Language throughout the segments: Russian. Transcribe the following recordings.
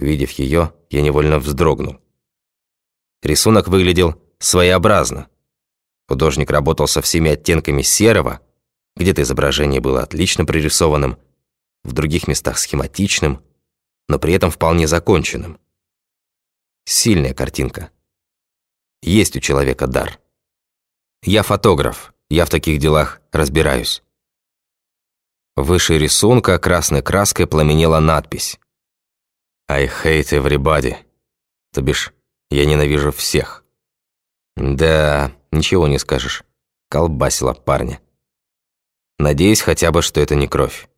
Увидев ее, я невольно вздрогнул. Рисунок выглядел своеобразно. Художник работал со всеми оттенками серого, где-то изображение было отлично прорисованным, в других местах схематичным, но при этом вполне законченным. Сильная картинка. Есть у человека дар. Я фотограф, я в таких делах разбираюсь. Выше рисунка красной краской пламенела надпись «I hate everybody», то бишь «Я ненавижу всех». Да, ничего не скажешь, колбасила парня. Надеюсь хотя бы, что это не кровь.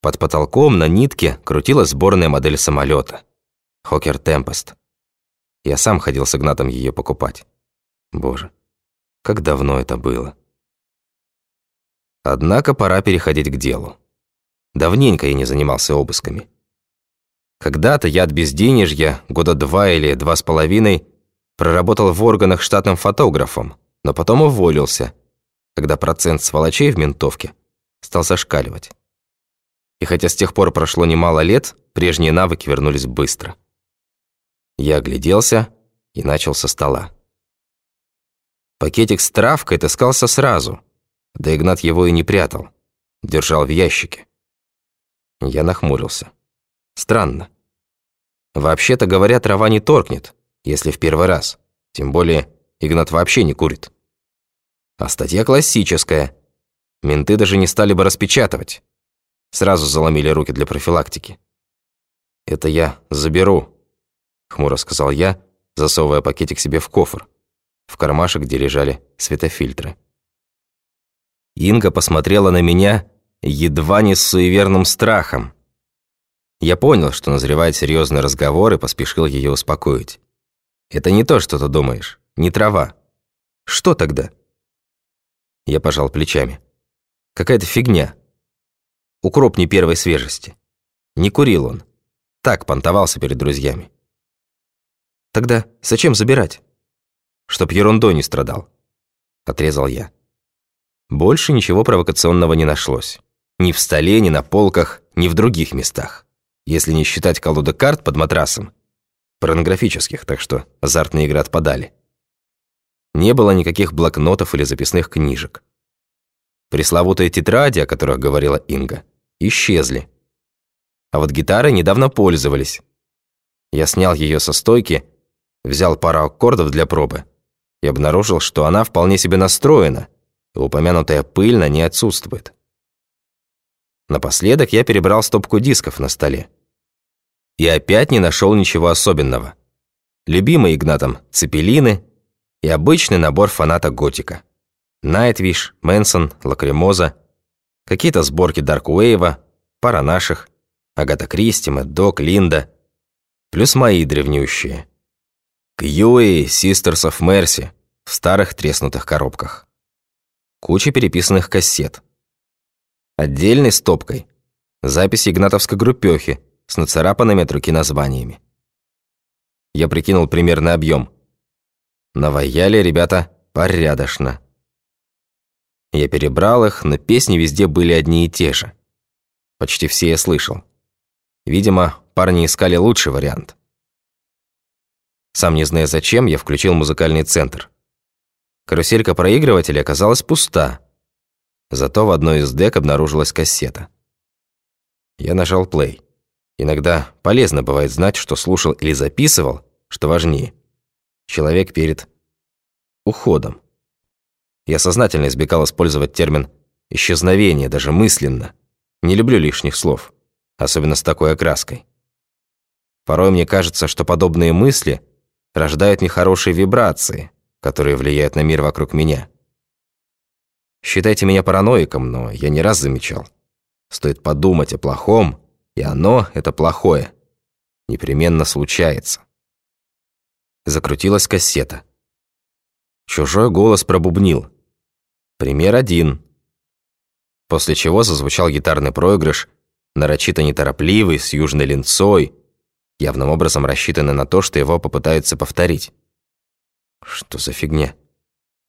Под потолком на нитке крутилась сборная модель самолета. Хокер Темпест. Я сам ходил с Игнатом ее покупать. Боже, как давно это было. Однако пора переходить к делу. Давненько я не занимался обысками. Когда-то я от безденежья, года два или два с половиной, проработал в органах штатным фотографом, но потом уволился, когда процент сволочей в ментовке стал зашкаливать. И хотя с тех пор прошло немало лет, прежние навыки вернулись быстро. Я огляделся и начал со стола. Пакетик с травкой таскался сразу, да Игнат его и не прятал, держал в ящике. Я нахмурился. Странно. Вообще-то говоря, трава не торкнет, если в первый раз. Тем более Игнат вообще не курит. А статья классическая. Менты даже не стали бы распечатывать. Сразу заломили руки для профилактики. «Это я заберу», — хмуро сказал я, засовывая пакетик себе в кофр, в кармашек, где лежали светофильтры. Инга посмотрела на меня едва не с суеверным страхом. Я понял, что назревает серьезный разговор и поспешил ее успокоить. «Это не то, что ты думаешь, не трава. Что тогда?» Я пожал плечами. «Какая-то фигня. Укроп не первой свежести. Не курил он. Так понтовался перед друзьями. Тогда зачем забирать? Чтоб ерундой не страдал. Отрезал я. Больше ничего провокационного не нашлось. Ни в столе, ни на полках, ни в других местах. Если не считать колоды карт под матрасом. Порнографических, так что азартные игры отпадали. Не было никаких блокнотов или записных книжек. Пресловутые тетради, о которых говорила Инга, исчезли. А вот гитарой недавно пользовались. Я снял ее со стойки взял пару аккордов для пробы и обнаружил, что она вполне себе настроена, и упомянутая пыль на ней отсутствует. Напоследок я перебрал стопку дисков на столе. И опять не нашел ничего особенного. Любимые Игнатом цепелины и обычный набор фаната готика. Nightwish, Мэнсон, Лакримоза, какие-то сборки Даркуэйва, пара наших, Агата Кристи, Док, Линда, плюс мои древнющие – Cure, Sisters of Mercy в старых треснутых коробках. Куча переписанных кассет. Отдельной стопкой записи игнатовской группёхи с нацарапанными от руки названиями. Я прикинул примерный объем. Наваяли ребята порядочно. Я перебрал их, но песни везде были одни и те же. Почти все я слышал. Видимо, парни искали лучший вариант. Сам не зная зачем, я включил музыкальный центр. Каруселька проигрывателя оказалась пуста. Зато в одной из дек обнаружилась кассета. Я нажал плей. Иногда полезно бывает знать, что слушал или записывал, что важнее. Человек перед уходом. Я сознательно избегал использовать термин «исчезновение», даже мысленно. Не люблю лишних слов, особенно с такой окраской. Порой мне кажется, что подобные мысли – рождают нехорошие вибрации, которые влияют на мир вокруг меня. Считайте меня параноиком, но я не раз замечал. Стоит подумать о плохом, и оно, это плохое, непременно случается. Закрутилась кассета. Чужой голос пробубнил. Пример один. После чего зазвучал гитарный проигрыш, нарочито неторопливый, с южной линцой, явным образом рассчитаны на то, что его попытаются повторить. Что за фигня?